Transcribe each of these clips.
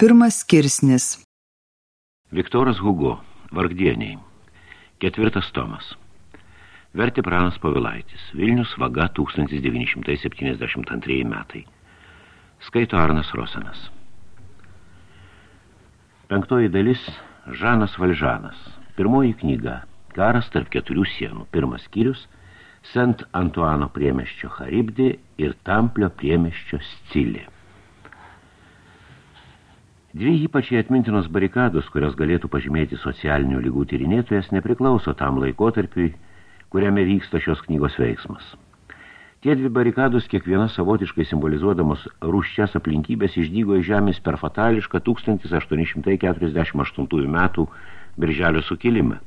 Pirmas skirsnis Viktoras Hugo, Vargdieniai, ketvirtas tomas. Verti Pranas Pavilaitis, Vilnius vaga 1972 metai. Skaito Arnas Rosanas. Penktoji dalis – Žanas Valžanas. Pirmoji knyga – Karas tarp keturių sienų. Pirmas skyrius – Sent Antuano priemeščio Charibdi ir Tamplio priemeščio Scilė. Dvi ypač atmintinos barikados, kurios galėtų pažymėti socialinių lygų tyrinėtojas, nepriklauso tam laikotarpiui, kuriame vyksta šios knygos veiksmas. Tie dvi barikados, kiekviena savotiškai simbolizuodamos rūščias aplinkybės, išdygo į žemės per fatališką 1848 metų birželio sukilimą,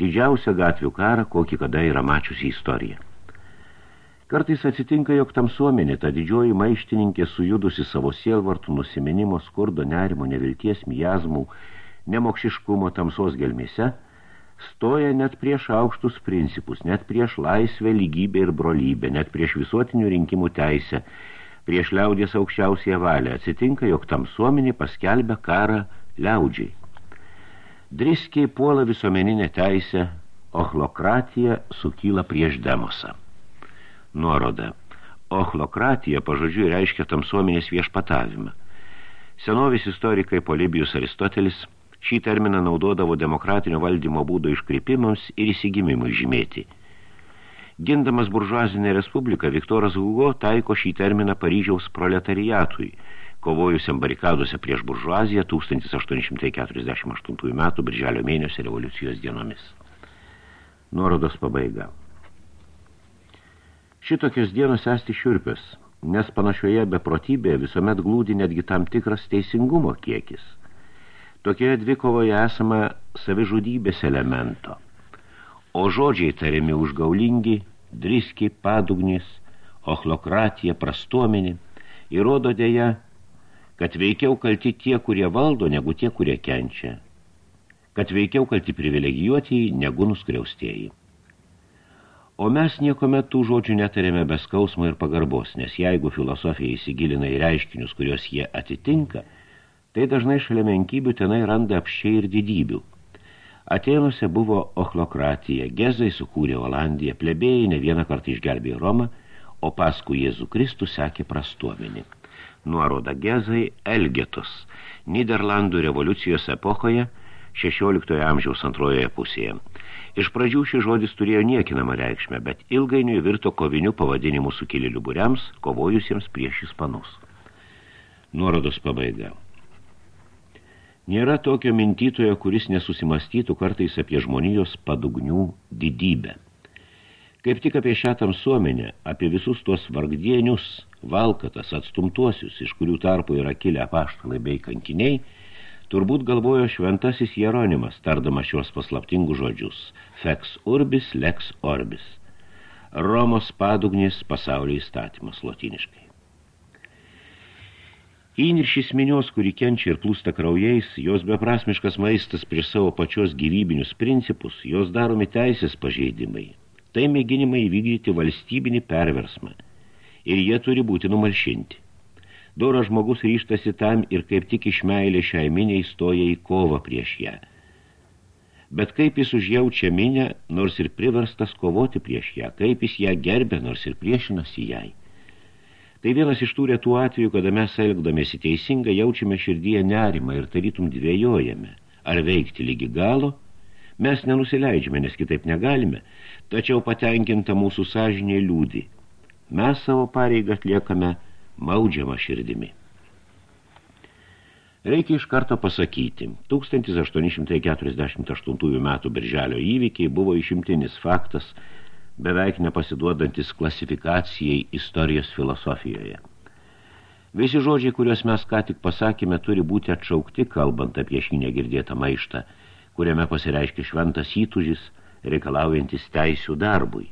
didžiausią gatvių karą, kokį kada yra mačiusi istorija. Kartais atsitinka, jog tamsuomenė, ta didžioji maištininkė sujudusi savo sielvartų nusiminimo, skurdo, nerimo, nevilties, miazmų, nemokšiškumo tamsos gelmėse, stoja net prieš aukštus principus, net prieš laisvę, lygybę ir brolybę, net prieš visuotinių rinkimų teisę, prieš liaudės aukščiausią valią. Atsitinka, jog tamsuomenė paskelbia karą liaudžiai. Driskiai puola visuomeninę teisę, ochlokratija sukyla prieš demosą nuoroda. Ochlokratija pažodžiui reiškia tamsuomenės viešpatavimą. Senovės istorikai Polibijus Aristotelis šį terminą naudodavo demokratinio valdymo būdo iškreipimams ir įsigimimui žymėti. Gindamas buržuazinę respubliką, Viktoras Hugo taiko šį terminą Paryžiaus proletariatui, kovojusiam barikaduose prieš buržuaziją 1848 metų birželio mėnesio revoliucijos dienomis. Nuorodos pabaiga. Šitokios dienos esti šiurpios, nes panašioje beprotybėje visuomet glūdi netgi tam tikras teisingumo kiekis. Tokioje dvikovoje esama savižudybės elemento, o žodžiai tariami užgaulingi, driskiai, padugnis, ochlokratija, prastuomenė, įrodo dėja, kad veikiau kalti tie, kurie valdo, negu tie, kurie kenčia, kad veikiau kalti privilegijuotieji, negu nuskriaustieji. O mes nieko metų žodžių netarėme be skausmo ir pagarbos, nes jeigu filosofija įsigilina į reiškinius, kurios jie atitinka, tai dažnai šalia menkybių tenai randa apšiai ir didybių. Atėnuose buvo ochlokratija, gezai sukūrė Olandiją, plebėjai ne vieną kartą išgelbėjo Romą, o paskui Jėzų Kristų sekė prastuomenį. Nuoroda gezai Elgetus, Niderlandų revoliucijos epochoje, 16 amžiaus antrojoje pusėje. Iš pradžių šis žodis turėjo niekinamą reikšmę, bet ilgainiui virto koviniu pavadinimu sukilėlių būriams, kovojusiems prieš ispanus. Nuorodos pabaiga. Nėra tokio mintytojo, kuris nesusimastytų kartais apie žmonijos padugnių didybę. Kaip tik apie šią tamsuomenę, apie visus tuos vargdienius, valkatas, atstumtuosius, iš kurių tarpo yra kilę apaštalai bei kankiniai, Turbūt galvojo šventasis Jeronimas, tardamas šios paslaptingus žodžius – fex urbis, lex orbis. Romos padugnis pasaulio įstatymas lotiniškai. Įniršys minios, kuri kenčia ir plūsta kraujais, jos beprasmiškas maistas prieš savo pačios gyvybinius principus, jos daromi teisės pažeidimai. Tai mėginimai įvykdyti valstybinį perversmą. Ir jie turi būti numalšinti. Doras žmogus ryštasi tam ir kaip tik iš meilė šiai miniai stoja į kovą prieš ją. Bet kaip jis užjaučia minę, nors ir priverstas kovoti prieš ją, kaip jis ją gerbė, nors ir priešinasi jai. Tai vienas iš tų retų atvejų, kada mes elgdamėsi teisingai, jaučiame širdyje nerimą ir tarytum dvėjojame. Ar veikti lygi galo? Mes nenusileidžiame, nes kitaip negalime, tačiau patenkinta mūsų sąžinė liūdį. Mes savo pareigą atliekame maudžiama širdimi. Reikia iš karto pasakyti, 1848 metų birželio įvykiai buvo išimtinis faktas, beveik nepasiduodantis klasifikacijai istorijos filosofijoje. Visi žodžiai, kuriuos mes ką tik pasakėme, turi būti atšaukti, kalbant apie šį negirdėtą maištą, kuriame pasireiškia šventas įtužis, reikalaujantis teisių darbui.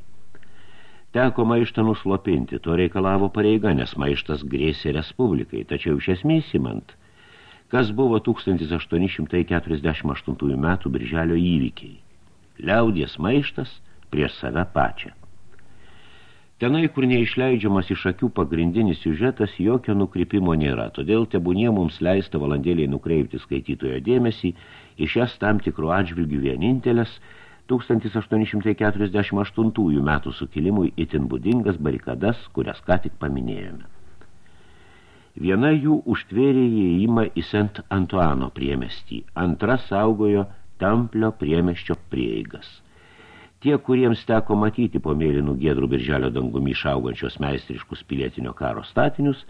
Teko maištą nuslopinti, to reikalavo pareiga, nes maištas grėsė Respublikai, tačiau iš esmės įmant, kas buvo 1848 metų birželio įvykiai. Liaudies maištas prieš save pačią. Tenai, kur neišleidžiamas iš akių pagrindinis siužetas, jokio nukrypimo nėra, todėl tebūnie mums leista valandėliai nukreipti skaitytojo dėmesį į šias tam tikrų atžvilgių vienintelės 1848 metų sukilimui itin būdingas barikadas, kurias ką tik paminėjome. Viena jų užtvėrė įėjimą į Sent Antuano priemestį, antra saugojo Tamplio priemeščio prieigas. Tie, kuriems teko matyti po mėlynų giedrų birželio dangumi išaugančios meistriškus pilietinio karo statinius,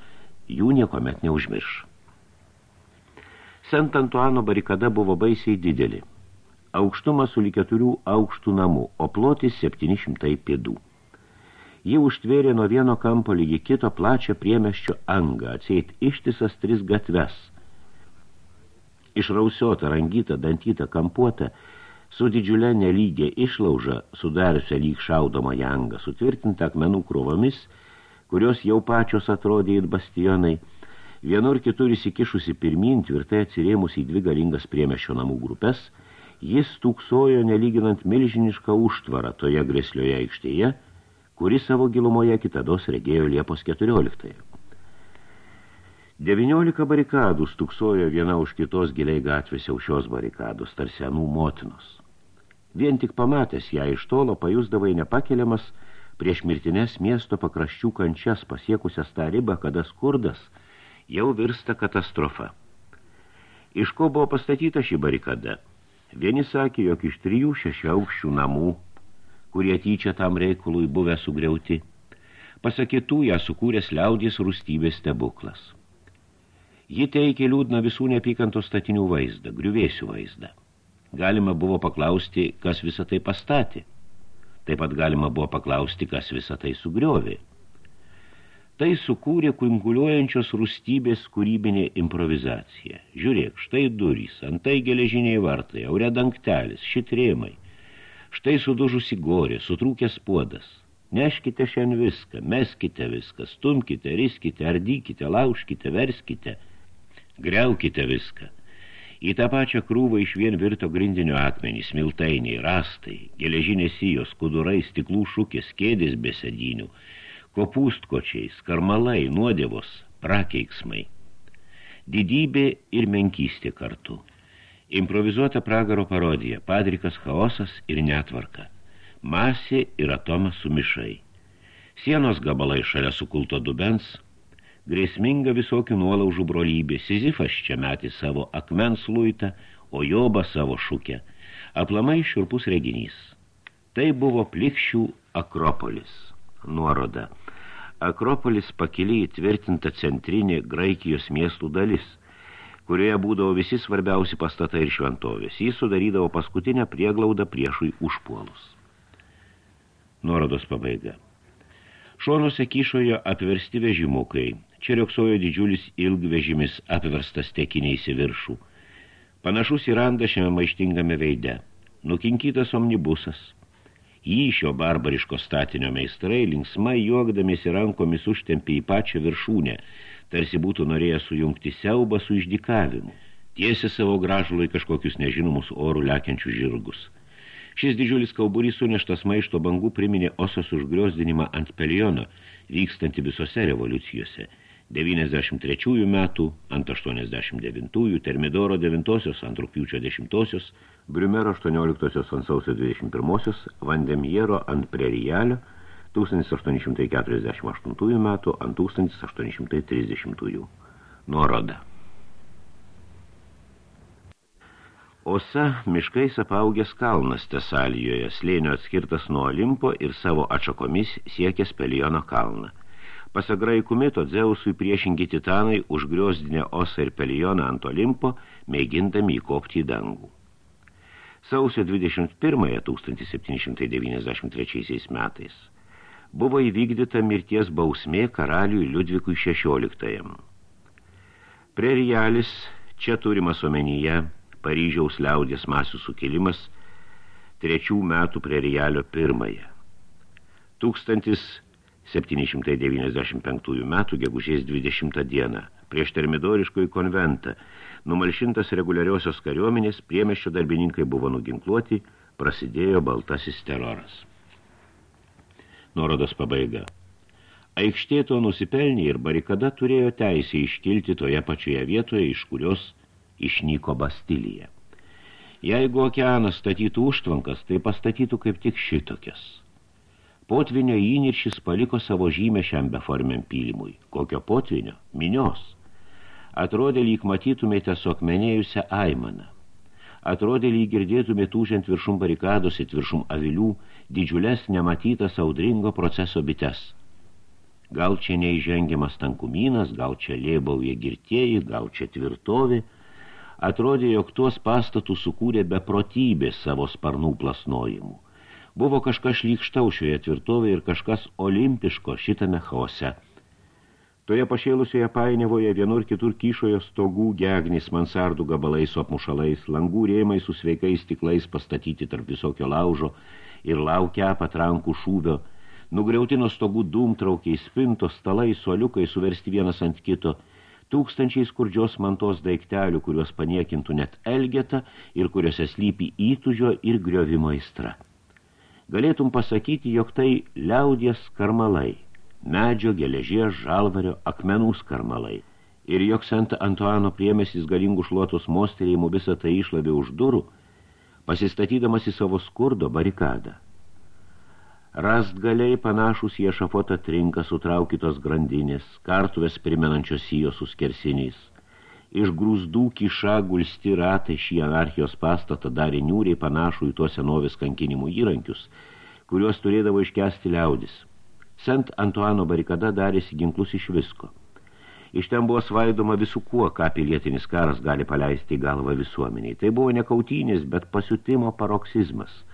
jų niekomet neužmirš. Sent Antuano barikada buvo baisiai didelį. Aukštumas su keturių aukštų namų, o plotis 700 pėdų. Ji užtvėrė nuo vieno kampo lygi kito plačią priemeščio angą, atseit ištisas tris gatves. Išrausiota, rangyta, dantyta, kampuota – su didžiulė nelygė išlauža, sudariusią lyg šaudomą jangą, sutvirtinta akmenų krūvomis, kurios jau pačios atrodė it bastionai, vienur kitur įsikišusi pirmin, tvirtai atsirėmus į dvi galingas priemešio namų grupės, jis tūksojo nelyginant milžinišką užtvarą toje greslioje aikštėje, kuri savo gilumoje kitados regėjo Liepos 14. 19 barikadų stuksojo viena už kitos giliai gatvėse už šios barikados, tarsi anų motinos. Vien tik pamatęs ją iš tolo pajusdavai nepakeliamas prieš mirtines miesto pakraščių kančias pasiekusias tą ribą, kada skurdas jau virsta katastrofa. Iš ko buvo pastatyta ši barikada? Vieni sakė, jog iš trijų šešiaukščių namų, kurie tyčia tam reikalui buvę sugriauti, pasakytų ją sukūręs liaudės rūstybės stebuklas. Ji teikė liūdną visų nepykantos statinių vaizdą, griuvėsių vaizdą. Galima buvo paklausti, kas visą tai pastatė. Taip pat galima buvo paklausti, kas visą tai sugriovė. Tai sukūrė kunguliuojančios rūstybės kūrybinė improvizacija. Žiūrėk, štai durys, antai geležiniai vartai, aure dangtelis, šitrėmai. Štai sudužusi gorė, sutrūkęs puodas. Neškite šiandien viską, meskite viską, stumkite, riskite, ardykite, laužkite, verskite, greukite viską. Į tą pačią krūvą iš vien virto grindinio akmenys, miltainiai, rastai, geležinės sijos, kudurai, stiklų šukės, kėdės besedinių, kopūstkočiai, skarmalai, nuodėvos, prakeiksmai. Didybė ir menkystė kartu. Improvizuota pragaro parodija, padrikas chaosas ir netvarka. Masė ir atomas sumišai. Sienos gabalai šalia sukulto dubens, grėsminga visokių nuolaužų brolybė, Sizifas čia metė savo akmens luitą, o Joba savo šukę, aplamai širpus reginys. Tai buvo plikščių Akropolis, nuoroda. Akropolis pakiliai įtvirtinta centrinė Graikijos miestų dalis, kurioje būdavo visi svarbiausi pastatai ir šventovės. Jis sudarydavo paskutinę prieglaudą priešui užpuolus. Nuorodos pabaiga. Šonuose kyšojo apversti vežimukai, Čia rioksojo didžiulis ilgvežimis apverstas tekiniais į viršų. Panašus į randą šiame maištingame veide. Nukinkytas omnibusas. Jį šio barbariško statinio meistrai linksmai juokdamėsi rankomis užtempė į pačią viršūnę, tarsi būtų norėję sujungti siaubą su išdikavimu. Tiesi savo gražulai kažkokius nežinomus orų lekiančius žirgus. Šis didžiulis kauburys suneštas maišto bangų priminė osos užgriozdinimą ant peliono, vykstantį visose revoliucijose – 93 metų, ant 89, Termidoro 9, ant rūpiučio 10, Briumero 18 ant sausio 21, Vandemiero ant Prerijalio 1848 metų ant 1830 nuoroda. Osa miškais apaugęs kalnas Tesalijoje, slėnio atskirtas nuo Olimpo ir savo atšakomis siekęs Pelijono kalną – Pasak graikų mito, Dzeusui priešingi titanai užgriozdinę Osą ir Pelioną ant Olimpo, mėgindami įkopti į dangų. Sausio 21-1793 metais buvo įvykdyta mirties bausmė karaliui Liudvikui XVI. Prerialis, čia turimas omenyje, Paryžiaus liaudės masių sukilimas, trečių metų prerialio pirmąją. 1000 795 metų gegužės 20 dieną prieš termidoriškojų konventą numalšintas reguliariosios kariuomenės priemeščio darbininkai buvo nuginkluoti, prasidėjo baltasis teroras. Nuorodos pabaiga. Aikštė to nusipelnė ir barikada turėjo teisę iškilti toje pačioje vietoje, iš kurios išnyko Bastilija. Jeigu okeanas statytų užtvankas, tai pastatytų kaip tik šitokias. Potvinio įniršis paliko savo žymę šiam beformiam pylimui. Kokio potvinio? Minios. Atrodė, lyg matytumėte suokmenėjusią aimaną. Atrodė, lyg girdėtumė tūžiant viršum barikados ir viršum avilių didžiulės nematytas audringo proceso bites – Gal čia neįžengiamas tankumynas, gal čia lėbauja girtieji, gal čia tvirtovi. Atrodė, jog tuos pastatų sukūrė beprotybės savo sparnų plasnojimų. Buvo kažkas šlykštau šioje tvirtovėje ir kažkas olimpiško šitame chaose. Toje pašėlusioje painėvoje vienur kitur kyšojo stogų gegnis mansardų gabalais su apmušalais, langų rėmai su sveikais stiklais pastatyti tarp visokio laužo ir laukia patrankų šūvio – Nugriauti nuo stogų dūmtraukiai, spintos, stalai, suoliukai suversti vienas ant kito, tūkstančiai skurdžios mantos daiktelių, kuriuos paniekintų net elgeta ir kuriuose slypi įtužio ir griovimo aistra. Galėtum pasakyti, jog tai liaudies karmalai, medžio, geležies, žalvario, akmenų skarmalai, ir jog Santa Antuano priemesys galingų šluotos mosterėjimų visą tai išlavė už durų, pasistatydamas į savo skurdo barikadą. Rastgaliai panašus į ešafotą trinką sutraukytos grandinės, kartuvės primenančios sijos su skersiniais. Iš grūzdų kiša gulsti ratai šį anarchijos pastatą darė niūriai panašų į tuos senovės kankinimų įrankius, kuriuos turėdavo iškesti liaudis. Sent Antuano barikada darėsi ginklus iš visko. Iš ten buvo svaidoma visų kuo, ką pilietinis karas gali paleisti į galvą visuomeniai. Tai buvo ne kautynės, bet pasiutimo paroksizmas –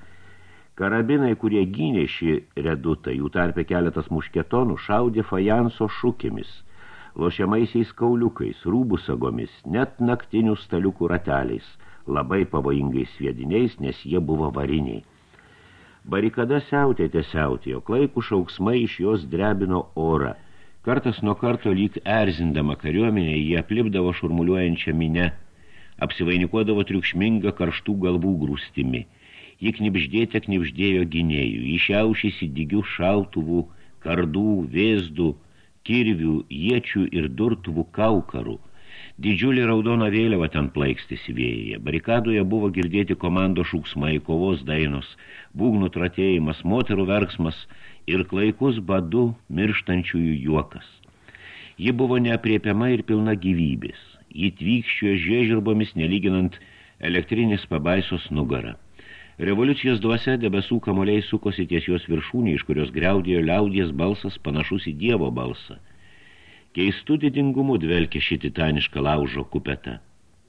Karabinai, kurie gynė šį redutą, jų tarpe keletas mušketonų, šaudė fajanso šūkimis, lošiamaisiais kauliukais, rūbų sagomis, net naktinių staliukų rateliais, labai pavojingais sviediniais, nes jie buvo variniai. Barikada siautė tiesiautė, o klaikų šauksmai iš jos drebino orą. Kartas nuo karto lyg erzindama kariuomenė, jie aplipdavo šurmuliuojančią minę, apsivainikuodavo triukšmingą karštų galvų grūstimi – Ji knipždėte knipždėjo gynėjų, išiaušysi digių šautuvų, kardų, vėzdų, kirvių, iečių ir durtuvų kaukarų. Didžiulį raudoną vėliavą ten plaikstėsi vėjyje. Barikadoje buvo girdėti komando šūksmai, kovos dainos, būgnų tratėjimas, moterų verksmas ir klaikus badu mirštančiųjų juokas. Ji buvo neapriepiama ir pilna gyvybės. Ji tvykščio žiežirbomis nelyginant elektrinis pabaisos nugarą. Revoliucijos duose debesų kamoliai sukosi ties jos viršūnį, iš kurios greudėjo liaudies balsas panašus į dievo balsą. Keistų didingumų dvelkė šį titanišką laužo kupetą.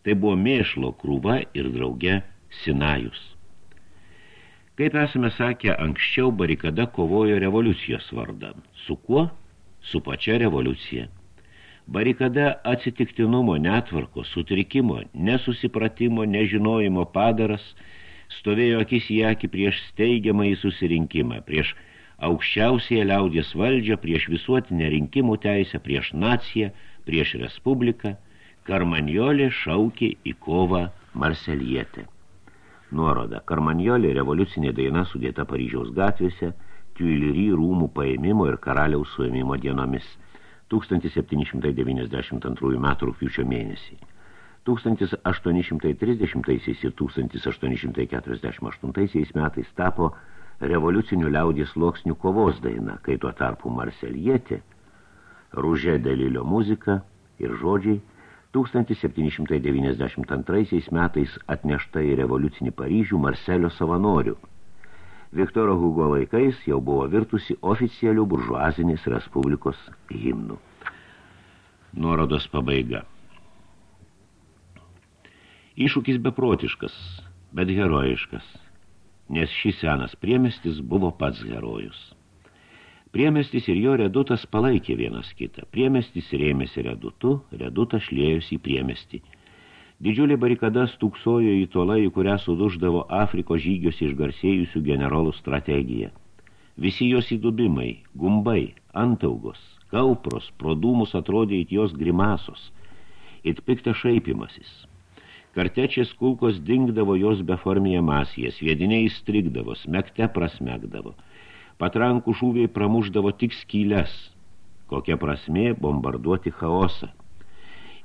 Tai buvo mėšlo krūva ir drauge Sinajus. Kaip esame sakę, anksčiau barikada kovojo revoliucijos vardan. Su kuo? Su pačia revoliucija. Barikada atsitiktinumo, netvarko, sutrikimo, nesusipratimo, nežinojimo padaras – stovėjo akis į akį prieš steigiamąjį susirinkimą, prieš aukščiausiąją liaudės valdžią, prieš visuotinę rinkimų teisę, prieš naciją, prieš respubliką, Karmanjolė šaukė į kovą Marselietę. Nuoroda. Karmanjolė revoliucinė daina sudėta Paryžiaus gatvėse, Tuilery rūmų paėmimo ir karaliaus suėmimo dienomis 1792 m. rūpiučio mėnesį. 1830 ir 1848 metais tapo revoliucinių liaudės sluoksnių kovos daina, kai tuo tarpu Marselietė, Rūžė Delilio muzika ir žodžiai 1792 metais atnešta į revoliucinį Paryžių Marselio savanorių. Viktoro Hugo laikais jau buvo virtusi oficialių buržuazinės respublikos himnų. Nuorodos pabaiga. Iššūkis beprotiškas, bet herojiškas, nes šis senas priemestis buvo pats herojus. Priemestis ir jo redutas palaikė vienas kitą. Priemestis rėmėsi redutu, redutas šlėjosi į priemestį. Didžiulė barikada stūksojo į tolą, į kurią suduždavo Afrikos žygius išgarsėjusių generolų strategiją. Visi jos įdubimai, gumbai, antaugos, kaupros, pro dūmus atrodė it jos grimasos, it pikta šaipimasis. Kartečės kulkos dingdavo jos beformėje masėje, sviediniai strigdavo, smekte prasmekdavo. Patrankų šūviai pramuždavo tik skylės. kokia prasmė bombarduoti chaosą.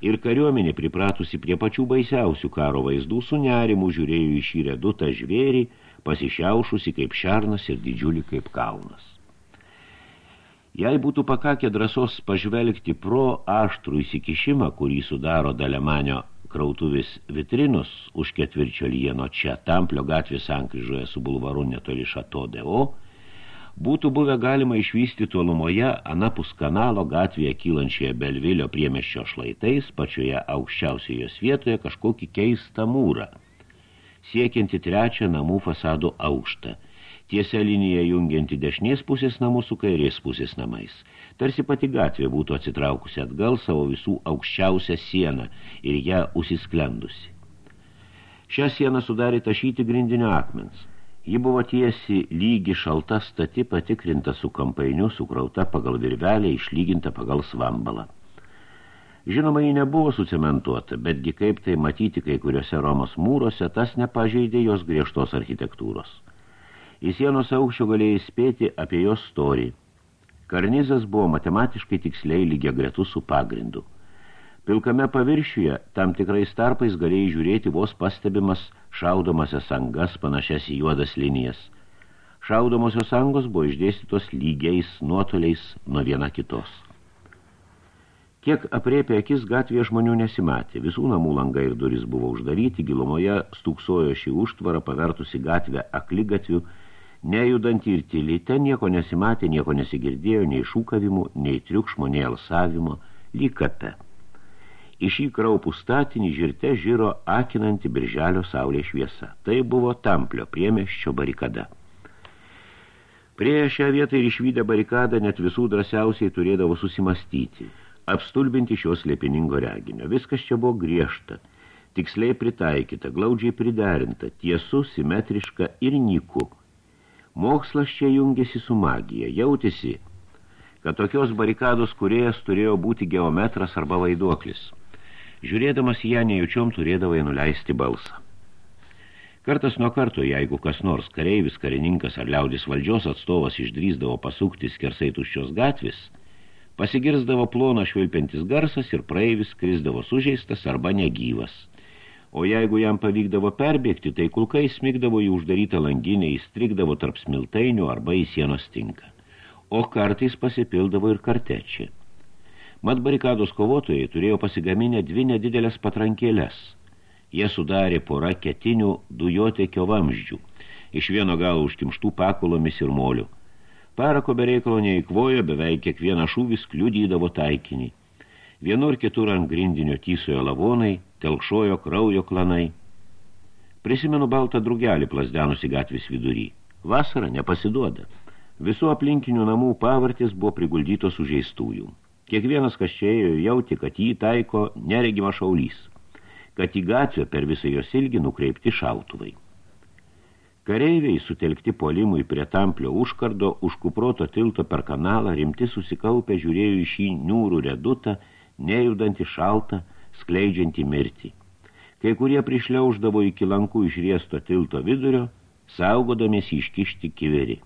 Ir kariuomenė pripratusi prie pačių baisiausių karo vaizdų su nerimu žiūrėjo į šį redutą žvėrį, pasišiaušusi kaip šernas ir didžiulį kaip kalnas. Jei būtų pakakę drąsos pažvelgti pro aštrų įsikišimą, kurį sudaro Dalemanio krautuvis vitrinus už ketvirčio lieno čia, Tamplio gatvės sankryžoje su bulvaru netoli Šato Deo, būtų buvę galima išvysti tolumoje anapus kanalo gatvėje kylančioje Belvilio priemeščio šlaitais, pačioje aukščiausioje vietoje kažkokį keistą mūrą, siekianti trečią namų fasado aukštą – tiesia linija jungianti dešinės pusės namų su kairės pusės namais. Tarsi pati gatvė būtų atsitraukusi atgal savo visų aukščiausią sieną ir ją užsisklendusi. Šią sieną sudarė tašyti grindinio akmens. Ji buvo tiesi lygi šalta stati patikrinta su kampainiu, sukrauta pagal virvelę, išlyginta pagal svambalą. Žinoma, ji nebuvo sucementuota, betgi kaip tai matyti kai kuriuose Romos mūruose, tas nepažeidė jos griežtos architektūros. Į sienos aukščio galėjai spėti apie jos storį. Karnizas buvo matematiškai tiksliai lygia gretų su pagrindu. Pilkame paviršiuje tam tikrais tarpais galėjai žiūrėti vos pastebimas šaudomasias angas panašias į juodas linijas. Šaudomosios angos buvo išdėstytos lygiais nuotoliais nuo viena kitos. Kiek apriepė akis gatvėje žmonių nesimatė, visų namų langai ir duris buvo uždaryti, gilumoje stūksojo šį užtvarą pavertusi gatvę akligatvių, Nejudant ir tyli, ten nieko nesimatė, nieko nesigirdėjo, nei šūkavimų, nei triukšmo, nei alsavimo, lyg kape. Į šį kraupų statinį žirte žiro akinanti birželio saulės šviesa. Tai buvo Tamplio priemeščio barikada. Prie šią vietą ir išvydę barikadą net visų drąsiausiai turėdavo susimastyti, apstulbinti šios lėpiningo reginio. Viskas čia buvo griežta, tiksliai pritaikyta, glaudžiai priderinta, tiesu, simetriška ir nyku – Mokslas čia jungėsi su magija, jautėsi, kad tokios barikados kuriejas turėjo būti geometras arba vaiduoklis. Žiūrėdamas ją nejučiom turėdavai nuleisti balsą. Kartas nuo karto, jeigu kas nors kareivis, karininkas ar liaudis valdžios atstovas išdrysdavo pasukti skersai tuščios gatvės, pasigirzdavo plono švilpiantis garsas ir praeivis krisdavo sužeistas arba negyvas – o jeigu jam pavykdavo perbėgti, tai kulkai smigdavo į uždarytą langinę, įstrigdavo tarp smiltainių arba į sienos tinką. O kartais pasipildavo ir kartečiai. Mat barikados kovotojai turėjo pasigaminę dvi nedidelės patrankėlės. Jie sudarė porą ketinių dujotekio vamzdžių, iš vieno galo užkimštų pakulomis ir molių. Parako bereikalo neįkvojo, beveik kiekvieną šūvis kliudydavo taikinį. Vienur kitur ant grindinio tysojo lavonai, telkšojo kraujo klanai. Prisimenu baltą drugelį plasdenusi gatvės vidury. Vasara nepasiduoda. Visų aplinkinių namų pavartis buvo priguldytos sužeistųjų. Kiekvienas, kas čia ėjo, jauti, kad jį taiko neregima šaulys, kad į gatvę per visą jos ilgį nukreipti šautuvai. Kareiviai, sutelkti polimui prie tamplio užkardo, už kuproto tilto per kanalą, rimti susikaupę žiūrėjo į šį niūrų redutą, nejudantį šaltą, skleidžiantį mirtį. Kai kurie prišliauždavo iki lankų išriesto tilto vidurio, saugodamėsi iškišti kiverį.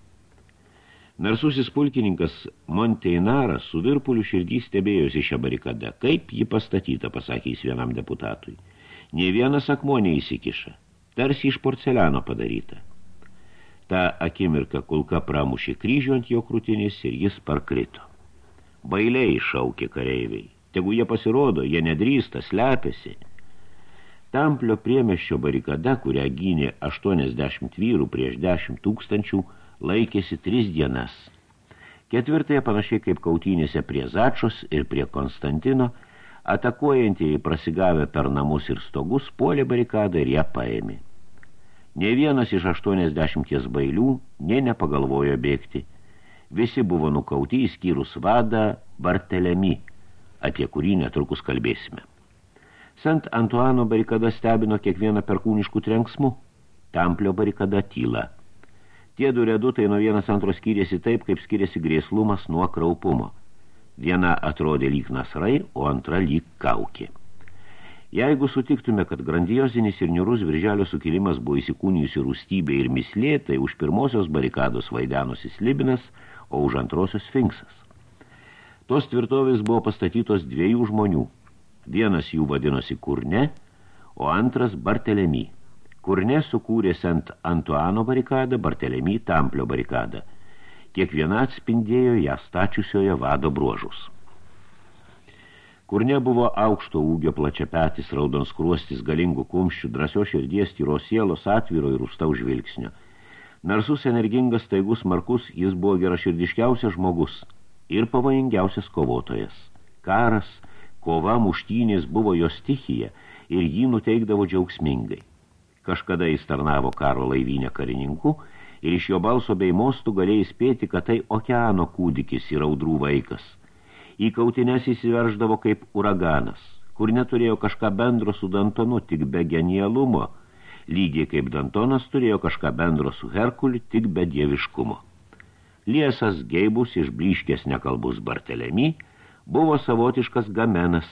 Narsusis pulkininkas Monteinaras su virpuliu širdį stebėjosi šią barikadą. Kaip ji pastatyta, pasakė jis vienam deputatui. Nė vienas akmuo neįsikiša, tarsi iš porceliano padaryta. Ta akimirka kulka pramušė kryžių ant jo krūtinės ir jis parkrito. Bailiai šaukė kareiviai. Tegu jie pasirodo, jie nedrįsta, slepiasi. Tamplio priemeščio barikada, kurią gynė 80 vyrų prieš 10 tūkstančių, laikėsi tris dienas. Ketvirtąją panašiai kaip kautynėse prie Začos ir prie Konstantino, atakuojantieji prasigavę per namus ir stogus, puolė barikadą ir ją paėmė. Ne vienas iš 80 bailių nė nepagalvojo bėgti. Visi buvo nukauti įskyrus vadą Bartelemi – apie kurį netrukus kalbėsime. Sant Antuano barikada stebino kiekvieną perkūniškų trenksmų, Tamplio barikada tyla. Tie du redutai nuo vienas antro skyrėsi taip, kaip skiriasi grėslumas nuo kraupumo. Viena atrodė lyg nasrai, o antra lyg kaukė. Jeigu sutiktume, kad grandiozinis ir niurus virželio sukilimas buvo įsikūnijusi rūstybė ir mislė, tai už pirmosios barikados vaidenusi slibinas, o už antrosios sfinksas. Tos tvirtovės buvo pastatytos dviejų žmonių. Vienas jų vadinosi Kurne, o antras Bartelemy. Kurne sukūrė Sent Antuano barikadą, Bartelemy Tamplio barikadą. Kiekviena atspindėjo ją stačiusioje vado bruožus. Kurne buvo aukšto ūgio plačiapetis, raudons kruostis, galingų kumščių, drąsio širdies, tyros sielos, atviro ir užtau žvilgsnio. Narsus, energingas, taigus, markus, jis buvo geraširdiškiausias žmogus ir pavojingiausias kovotojas. Karas, kova, muštynės buvo jo stichija ir jį nuteikdavo džiaugsmingai. Kažkada jis tarnavo karo laivynę karininku ir iš jo balso bei mostų galėjai spėti, kad tai okeano kūdikis ir audrų vaikas. Į kautinės įsiverždavo kaip uraganas, kur neturėjo kažką bendro su Dantonu, tik be genialumo, lygiai kaip Dantonas turėjo kažką bendro su Herkuliu, tik be dieviškumo. Liesas geibus išbliškės nekalbus Bartelemy buvo savotiškas gamenas,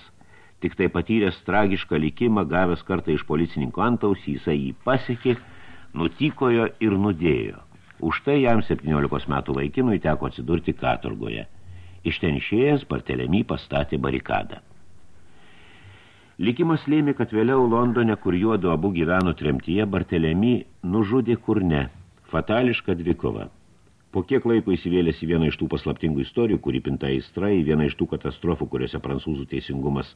tik tai patyręs tragišką likimą, gavęs kartą iš policininko antaus, jisai jį pasiekė, nutikojo ir nudėjo. Už tai jam 17 metų vaikinui teko atsidurti katurgoje. Iš ten išėjęs Bartelemy pastatė barikadą. Likimas lėmė, kad vėliau Londone, kur juodu abu gyveno tremtyje, Bartelemy nužudė kurne, fatališką dvikovą. Po kiek laiko įsivėlėsi vieną iš tų paslaptingų istorijų, kuri pinta įstra į vieną iš tų katastrofų, kuriuose prancūzų teisingumas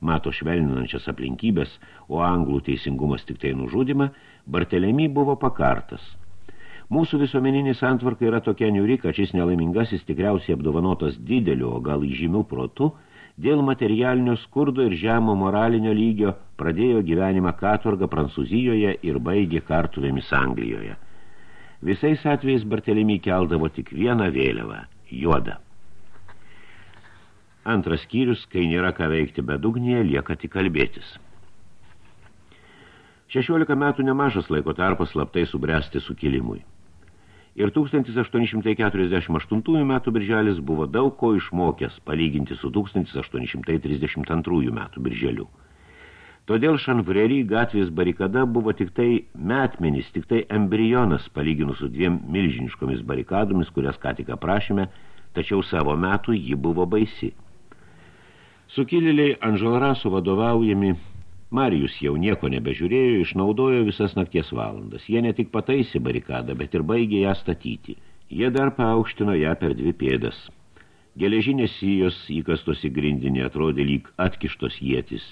mato švelninančias aplinkybės, o anglų teisingumas tik tai nužudimą, Bartelemy buvo pakartas. Mūsų visuomeninė santvarka yra tokia niuri, kad šis nelaimingasis tikriausiai apdovanotas dideliu, o gal įžymių protu, dėl materialinio skurdo ir žemo moralinio lygio pradėjo gyvenimą katurgą Prancūzijoje ir baigė kartuvėmis Anglijoje. Visais atvejais Bartelemy keldavo tik vieną vėliavą – juodą. Antras skyrius, kai nėra ką veikti bedugnėje, lieka tik kalbėtis. 16 metų nemažas laiko tarpas slaptai subręsti sukilimui ir 1848 metų birželis buvo daug ko išmokęs palyginti su 1832 metų birželiu. Todėl Šanvrerį gatvės barikada buvo tik tai metmenis, tik tai embrionas palyginus su dviem milžiniškomis barikadomis, kurias ką tik aprašėme, tačiau savo metų ji buvo baisi. Sukilėliai Anželraso vadovaujami Marijus jau nieko nebežiūrėjo, išnaudojo visas nakties valandas. Jie ne tik pataisė barikadą, bet ir baigė ją statyti. Jie dar paaukštino ją per dvi pėdas. Geležinės sijos įkastos į grindinį atrodė lyg atkištos jėtis.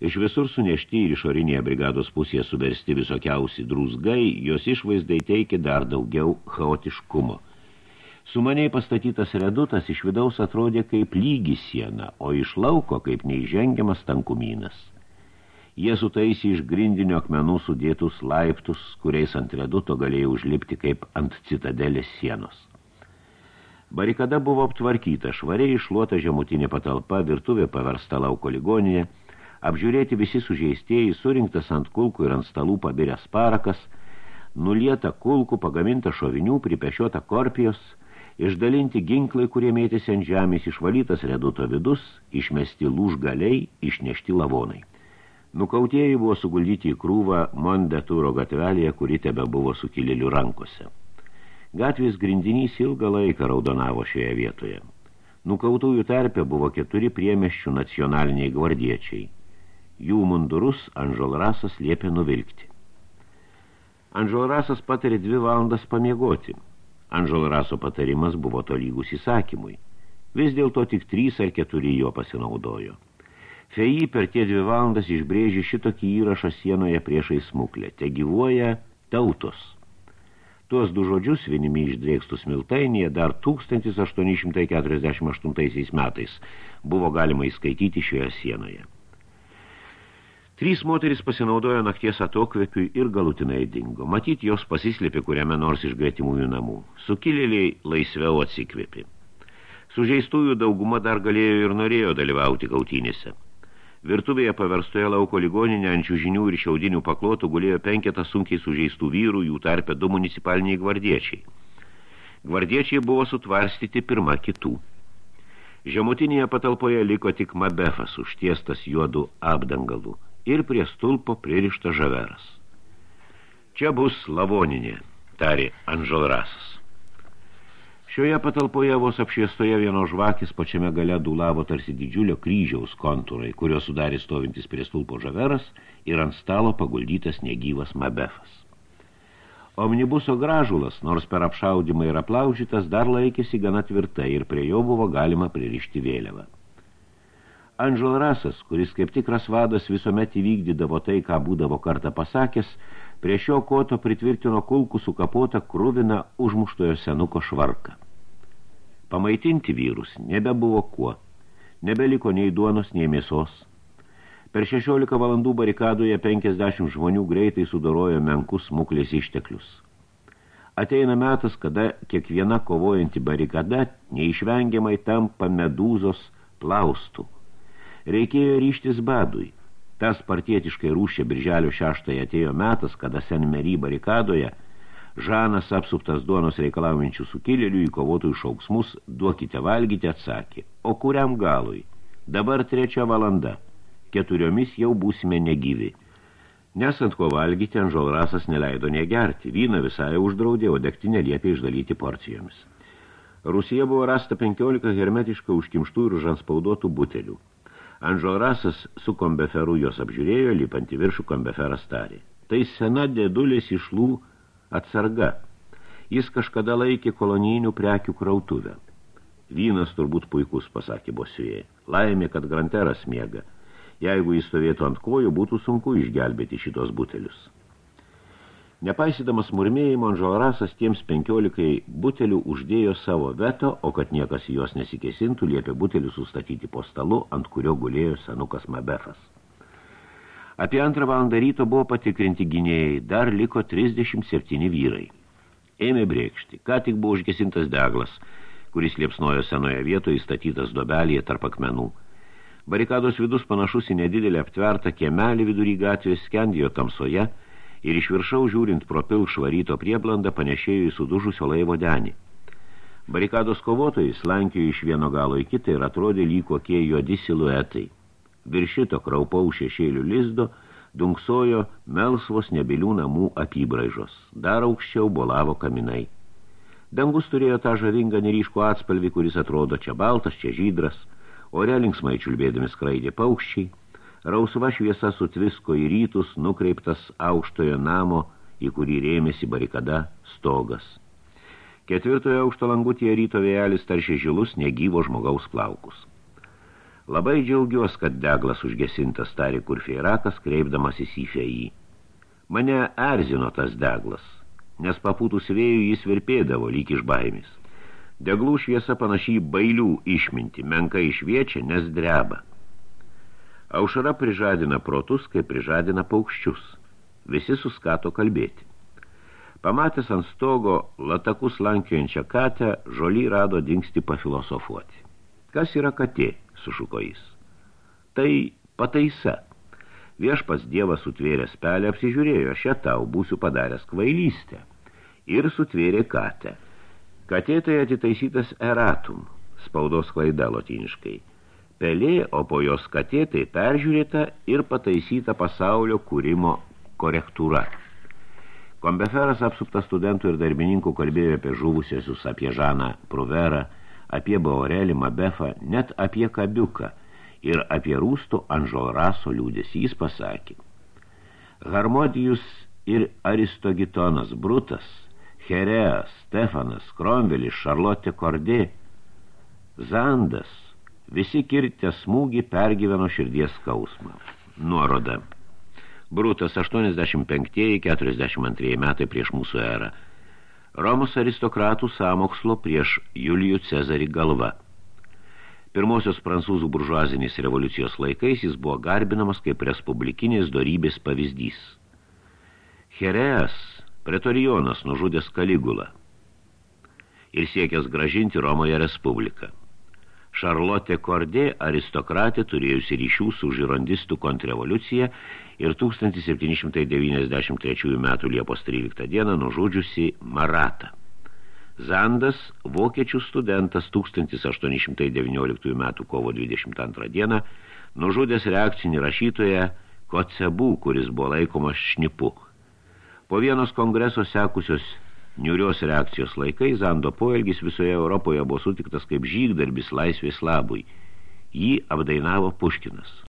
Iš visur sunešti ir išorinėje brigados pusėje suversti visokiausi drūzgai, jos išvaizdai teikė dar daugiau chaotiškumo. Sumaniai pastatytas redutas iš vidaus atrodė kaip lygi siena, o iš lauko kaip neįžengiamas tankumynas. Jie sutaisė iš grindinio akmenų sudėtus laiptus, kuriais ant reduto galėjo užlipti kaip ant citadelės sienos. Barikada buvo aptvarkyta, švariai išluota žemutinė patalpa, virtuvė paversta lauko ligoninė, apžiūrėti visi sužeistieji, surinktas ant kulkų ir ant stalų pabiręs parakas, nulieta kulkų, pagaminta šovinių, pripešiota korpijos, išdalinti ginklai, kurie mėtėsi ant žemės, išvalytas reduto vidus, išmesti lūžgaliai, išnešti lavonai. Nukautieji buvo suguldyti į krūvą Mondetūro gatvelėje, kuri tebe buvo sukilėlių rankose. Gatvės grindinys ilgą laiką raudonavo šioje vietoje. Nukautųjų tarpe buvo keturi priemeščių nacionaliniai gvardiečiai. Jų mundurus Anžolrasas liepė nuvilkti. Anžolrasas patarė dvi valandas pamiegoti. Anžolraso patarimas buvo tolygus įsakymui. Vis dėlto tik trys ar keturi jo pasinaudojo. Feji per tie dvi valandas išbrėžė šitokį įrašą sienoje priešai smuklę. Te gyvuoja tautos. Tuos du žodžius vienimi išdrėkstų smiltainėje dar 1848 metais buvo galima įskaityti šioje sienoje. Trys moteris pasinaudojo nakties atokvepiui ir galutinai dingo. Matyt, jos pasislėpė kuriame nors iš gretimųjų namų. Sukilėliai laisviau atsikvėpė. Sužeistųjų dauguma dar galėjo ir norėjo dalyvauti kautynėse. Virtuvėje paverstoje lauko ligoninė ant žinių ir šiaudinių paklotų gulėjo penketas sunkiai sužeistų vyrų, jų tarpe du municipaliniai gvardiečiai. Gvardiečiai buvo sutvarstyti pirma kitų. Žemutinėje patalpoje liko tik Mabefas, užtiestas juodų apdangalų ir prie stulpo pririšta žaveras. Čia bus lavoninė, tarė Anželrasas. Šioje patalpoje vos apšviestoje vieno žvakis pačiame gale dulavo tarsi didžiulio kryžiaus kontūrai, kurio sudarė stovintis prie stulpo žaveras ir ant stalo paguldytas negyvas Mabefas. Omnibuso gražulas, nors per apšaudimą yra plaužytas, dar laikėsi gana tvirtai ir prie jo buvo galima pririšti vėliavą. Andžel Rasas, kuris kaip tikras vadas visuomet įvykdydavo tai, ką būdavo kartą pasakęs, Prie šio koto pritvirtino kulkų sukapotą kruviną užmuštojo senuko švarką. Pamaitinti vyrus nebebuvo kuo. Nebeliko nei duonos, nei mėsos. Per 16 valandų barikadoje 50 žmonių greitai sudorojo menkus muklės išteklius. Ateina metas, kada kiekviena kovojanti barikada neišvengiamai tampa medūzos plaustų. Reikėjo ryštis badui – Tas partietiškai rūšė birželio šeštąją atėjo metas, kada Senmery barikadoje Žanas apsuptas duonos reikalaujančių sukilėlių į kovotojų šauksmus duokite valgyti atsakė. O kuriam galui? Dabar trečia valanda. Keturiomis jau būsime negyvi. Nesant ko valgyti, Anžolrasas neleido negerti. Vyną visai uždraudė, o degtinę liepė išdalyti porcijomis. Rusija buvo rasta 15 hermetiškai užkimštų ir užanspaudotų butelių. Anžorasas su kombeferu jos apžiūrėjo, lipant į viršų kombeferas tarė. Tai sena dėdulės išlų atsarga. Jis kažkada laikė kolonijinių prekių krautuvę. Vynas turbūt puikus, pasakė bosvėje. Laimė, kad granteras miega. Jeigu jis stovėtų ant kojų, būtų sunku išgelbėti šitos butelius. Nepaisydamas murmėjimo, Anželrasas tiems penkiolikai butelių uždėjo savo veto, o kad niekas į juos nesikesintų, liepė butelį sustatyti po stalu, ant kurio gulėjo senukas Mabefas. Apie antrą valandą ryto buvo patikrinti gynėjai, dar liko 37 vyrai. Ėmė brėkšti, ką tik buvo užgesintas deglas, kuris liepsnojo senoje vietoje įstatytas dobelėje tarp akmenų. Barikados vidus panašus į nedidelį aptvertą kiemelį vidury gatvės skendijo tamsoje – ir iš viršau žiūrint pro pilkšvą ryto prieblandą panešėjo į sudužusio laivo denį. Barikados kovotojai slankėjo iš vieno galo į kitą ir atrodė lyg kokie juodi siluetai. Virš šito kraupau šešėlių lizdo dunksojo melsvos nebilių namų apybraižos. Dar aukščiau bolavo kaminai. Dangus turėjo tą žavingą neryškų atspalvį, kuris atrodo čia baltas, čia žydras, ore linksmai čiulbėdami skraidė paukščiai, Rausva šviesa sutvisko į rytus nukreiptas aukštojo namo, į kurį rėmėsi barikada stogas. Ketvirtojo aukšto langutėje ryto vėjelis taršė žilus negyvo žmogaus plaukus. Labai džiaugiuos, kad deglas užgesintas tarė kurfeirakas, kreipdamas į jį. Mane erzino tas deglas, nes papūtus vėjų jis virpėdavo lyg iš baimės. Deglų šviesa panašiai bailių išminti, menka išviečia, nes dreba. Aušara prižadina protus, kaip prižadina paukščius. Visi suskato kalbėti. Pamatęs ant stogo latakus lankiojančią katę, žolį rado dingsti pafilosofuoti. Kas yra katė, sušuko jis. Tai pataisa. Viešpas dievas sutvėręs pelę apsižiūrėjo, šią tau būsiu padaręs kvailystę. Ir sutvėrė katę. Katė tai atitaisytas eratum, spaudos klaida lotiniškai – pelė, o po jos katė tai peržiūrėta ir pataisyta pasaulio kūrimo korektūra. Kombeferas apsuptas studentų ir darbininkų kalbėjo apie žuvusiosius, apie Žaną Pruverą, apie Baurelį Mabefą, net apie Kabiuką ir apie Rūsto Anžolraso liūdėsys pasakė. Harmodijus ir Aristogitonas Brutas, Hereas, Stefanas, Kromvelis, Šarlotė Kordė, Zandas, Visi kirtę smūgį pergyveno širdies skausmą. Nuoroda. Brutas 85-42 metai prieš mūsų erą. Romos aristokratų samokslo prieš Julijų Cezarį galva. Pirmosios prancūzų buržuazinės revoliucijos laikais jis buvo garbinamas kaip respublikinės dorybės pavyzdys. Hereas, pretorijonas, nužudęs Kaligulą ir siekęs gražinti Romoje respubliką. Šarlotė Kordė, aristokratė, turėjusi ryšių su žirondistų kontrrevoliucija ir 1793 metų Liepos 13 dieną nužudžiusi Maratą. Zandas, vokiečių studentas 1819 metų kovo 22 dieną, nužudęs reakcinį rašytoją Kocebų, kuris buvo laikomas šnipu. Po vienos kongreso sekusios Niurios reakcijos laikai Zando poelgis visoje Europoje buvo sutiktas kaip žygdarbis laisvės labui. Jį apdainavo Puškinas.